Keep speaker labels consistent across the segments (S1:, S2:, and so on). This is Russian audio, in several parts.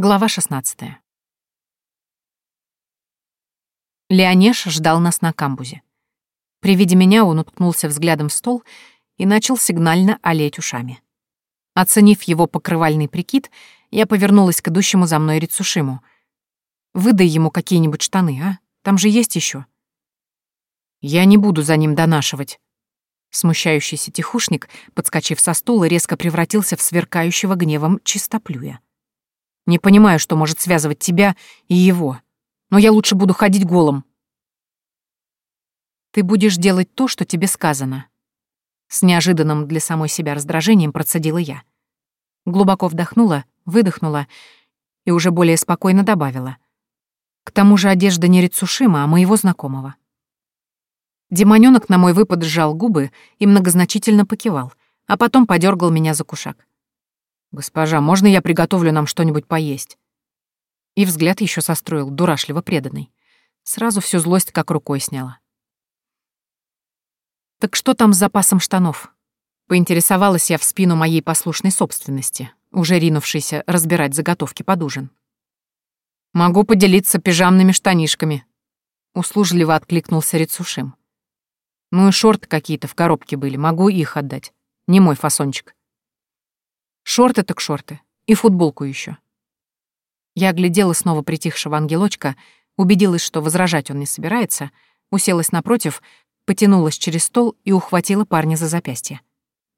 S1: Глава 16. Леонеш ждал нас на камбузе. При виде меня он уткнулся взглядом в стол и начал сигнально олеть ушами. Оценив его покрывальный прикид, я повернулась к идущему за мной Рицушиму. «Выдай ему какие-нибудь штаны, а? Там же есть еще. «Я не буду за ним донашивать». Смущающийся тихушник, подскочив со стула, резко превратился в сверкающего гневом чистоплюя. Не понимаю, что может связывать тебя и его. Но я лучше буду ходить голым. Ты будешь делать то, что тебе сказано. С неожиданным для самой себя раздражением процедила я. Глубоко вдохнула, выдохнула и уже более спокойно добавила. К тому же одежда не Рицушима, а моего знакомого. Демонёнок на мой выпад сжал губы и многозначительно покивал, а потом подергал меня за кушак. «Госпожа, можно я приготовлю нам что-нибудь поесть?» И взгляд еще состроил, дурашливо преданный. Сразу всю злость как рукой сняла. «Так что там с запасом штанов?» Поинтересовалась я в спину моей послушной собственности, уже ринувшейся разбирать заготовки под ужин. «Могу поделиться пижамными штанишками», — услужливо откликнулся Рицушим. «Ну и шорты какие-то в коробке были, могу их отдать. Не мой фасончик». Шорты так шорты. И футболку еще. Я оглядела снова притихшего ангелочка, убедилась, что возражать он не собирается, уселась напротив, потянулась через стол и ухватила парня за запястье.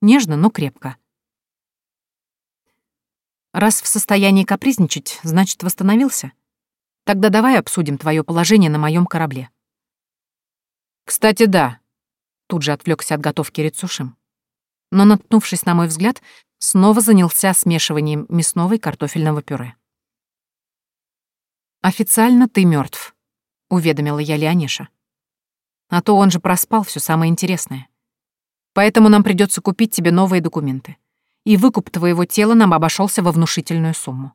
S1: Нежно, но крепко. Раз в состоянии капризничать, значит, восстановился? Тогда давай обсудим твое положение на моем корабле. Кстати, да. Тут же отвлекся от готовки Рецушим. Но, наткнувшись на мой взгляд, снова занялся смешиванием мясного и картофельного пюре. «Официально ты мертв, уведомила я Леониша. «А то он же проспал все самое интересное. Поэтому нам придется купить тебе новые документы. И выкуп твоего тела нам обошелся во внушительную сумму».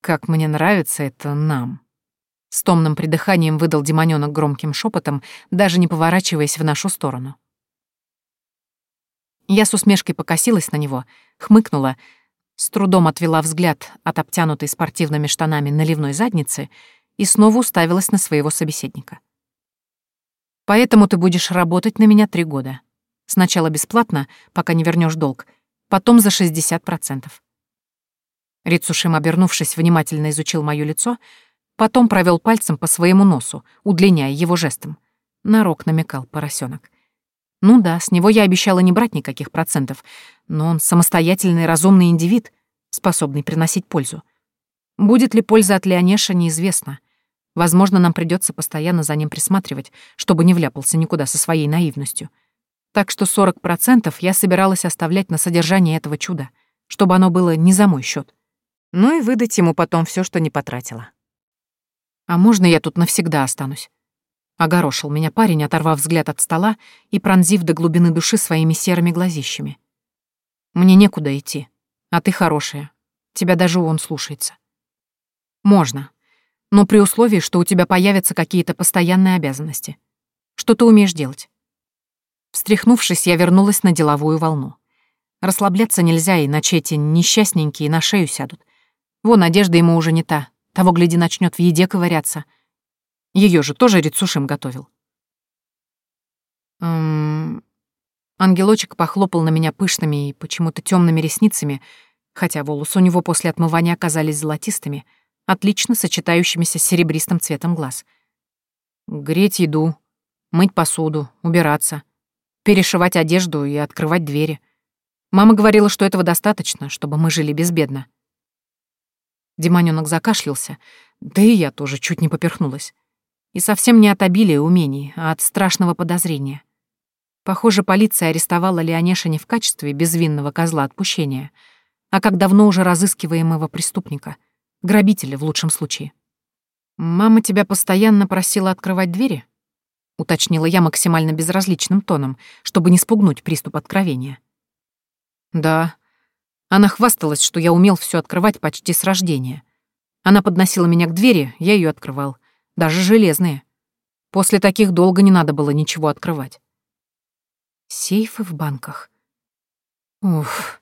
S1: «Как мне нравится это нам», — с томным придыханием выдал демонёнок громким шепотом, даже не поворачиваясь в нашу сторону. Я с усмешкой покосилась на него, хмыкнула, с трудом отвела взгляд от обтянутой спортивными штанами наливной задницы и снова уставилась на своего собеседника. «Поэтому ты будешь работать на меня три года. Сначала бесплатно, пока не вернешь долг, потом за 60%. Рицушим, обернувшись, внимательно изучил моё лицо, потом провел пальцем по своему носу, удлиняя его жестом. Нарок намекал поросенок. Ну да, с него я обещала не брать никаких процентов, но он самостоятельный разумный индивид, способный приносить пользу. Будет ли польза от Леонеша, неизвестно. Возможно, нам придется постоянно за ним присматривать, чтобы не вляпался никуда со своей наивностью. Так что 40% я собиралась оставлять на содержание этого чуда, чтобы оно было не за мой счет. Ну и выдать ему потом все, что не потратила. А можно я тут навсегда останусь? Огорошил меня парень, оторвав взгляд от стола и пронзив до глубины души своими серыми глазищами. «Мне некуда идти, а ты хорошая. Тебя даже он слушается». «Можно, но при условии, что у тебя появятся какие-то постоянные обязанности. Что ты умеешь делать?» Встряхнувшись, я вернулась на деловую волну. Расслабляться нельзя, иначе эти несчастненькие на шею сядут. Вон, одежда ему уже не та. Того, гляди, начнет в еде ковыряться — ее же тоже Рицушим готовил. Эм... Ангелочек похлопал на меня пышными и почему-то темными ресницами, хотя волосы у него после отмывания оказались золотистыми, отлично сочетающимися с серебристым цветом глаз. Греть еду, мыть посуду, убираться, перешивать одежду и открывать двери. Мама говорила, что этого достаточно, чтобы мы жили безбедно. Демонёнок закашлялся, да и я тоже чуть не поперхнулась. И совсем не от обилия умений, а от страшного подозрения. Похоже, полиция арестовала Леонеша не в качестве безвинного козла отпущения, а как давно уже разыскиваемого преступника, грабителя в лучшем случае. «Мама тебя постоянно просила открывать двери?» — уточнила я максимально безразличным тоном, чтобы не спугнуть приступ откровения. «Да». Она хвасталась, что я умел все открывать почти с рождения. Она подносила меня к двери, я ее открывал даже железные. После таких долго не надо было ничего открывать. Сейфы в банках. Уф,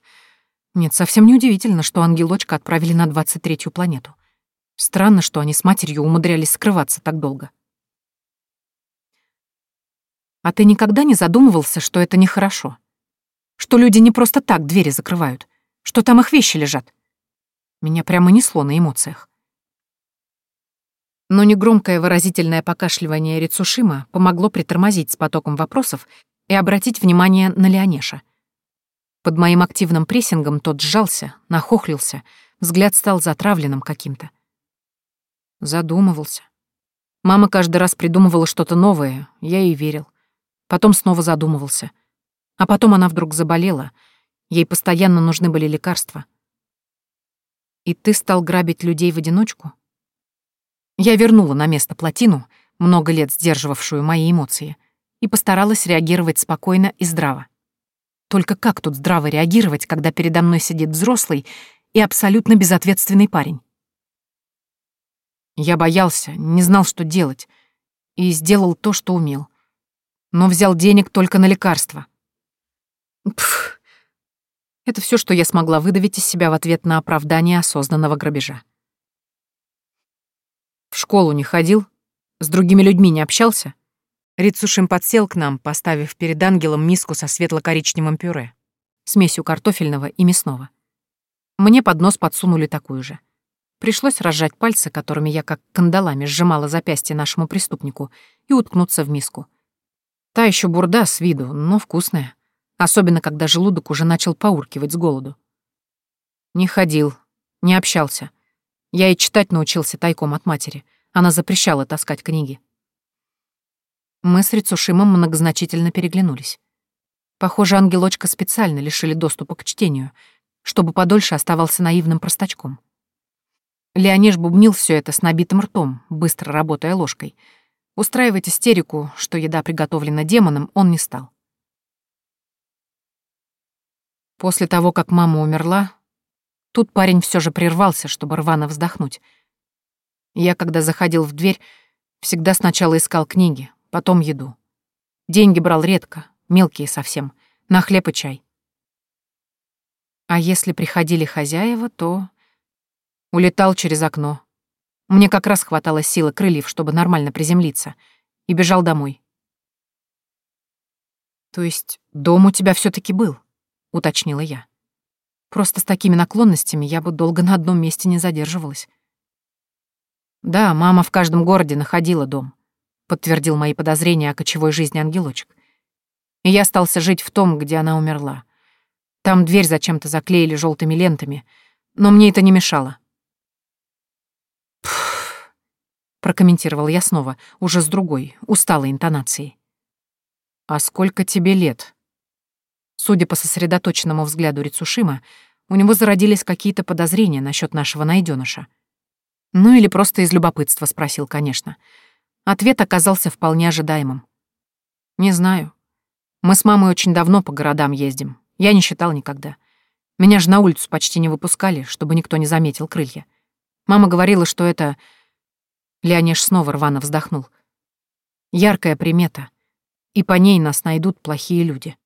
S1: Нет, совсем не удивительно, что ангелочка отправили на 23-ю планету. Странно, что они с матерью умудрялись скрываться так долго. А ты никогда не задумывался, что это нехорошо? Что люди не просто так двери закрывают, что там их вещи лежат? Меня прямо несло на эмоциях. Но негромкое выразительное покашливание Рицушима помогло притормозить с потоком вопросов и обратить внимание на Леонеша. Под моим активным прессингом тот сжался, нахохлился, взгляд стал затравленным каким-то. Задумывался. Мама каждый раз придумывала что-то новое, я ей верил. Потом снова задумывался. А потом она вдруг заболела. Ей постоянно нужны были лекарства. И ты стал грабить людей в одиночку? Я вернула на место плотину, много лет сдерживавшую мои эмоции, и постаралась реагировать спокойно и здраво. Только как тут здраво реагировать, когда передо мной сидит взрослый и абсолютно безответственный парень? Я боялся, не знал, что делать, и сделал то, что умел. Но взял денег только на лекарства. Пф, это все, что я смогла выдавить из себя в ответ на оправдание осознанного грабежа. Школу не ходил? С другими людьми не общался? Рицушин подсел к нам, поставив перед ангелом миску со светло-коричневым пюре, смесью картофельного и мясного. Мне под нос подсунули такую же. Пришлось разжать пальцы, которыми я как кандалами сжимала запястье нашему преступнику, и уткнуться в миску. Та еще бурда с виду, но вкусная. Особенно, когда желудок уже начал поуркивать с голоду. Не ходил, не общался. Я и читать научился тайком от матери. Она запрещала таскать книги. Мы с Рицушимом многозначительно переглянулись. Похоже, ангелочка специально лишили доступа к чтению, чтобы подольше оставался наивным простачком. Леонеж бубнил все это с набитым ртом, быстро работая ложкой. Устраивать истерику, что еда приготовлена демоном, он не стал. После того, как мама умерла, Тут парень все же прервался, чтобы рвано вздохнуть. Я, когда заходил в дверь, всегда сначала искал книги, потом еду. Деньги брал редко, мелкие совсем, на хлеб и чай. А если приходили хозяева, то... Улетал через окно. Мне как раз хватало силы крыльев, чтобы нормально приземлиться, и бежал домой. «То есть дом у тебя все таки был?» — уточнила я. Просто с такими наклонностями я бы долго на одном месте не задерживалась. Да, мама в каждом городе находила дом, подтвердил мои подозрения о кочевой жизни ангелочек. И я остался жить в том, где она умерла. Там дверь зачем-то заклеили желтыми лентами, но мне это не мешало. Пф, прокомментировал я снова, уже с другой, усталой интонацией. «А сколько тебе лет?» Судя по сосредоточенному взгляду Рицушима, у него зародились какие-то подозрения насчет нашего найденыша. Ну или просто из любопытства спросил, конечно. Ответ оказался вполне ожидаемым. «Не знаю. Мы с мамой очень давно по городам ездим. Я не считал никогда. Меня же на улицу почти не выпускали, чтобы никто не заметил крылья. Мама говорила, что это...» Леонеж снова рвано вздохнул. «Яркая примета, и по ней нас найдут плохие люди».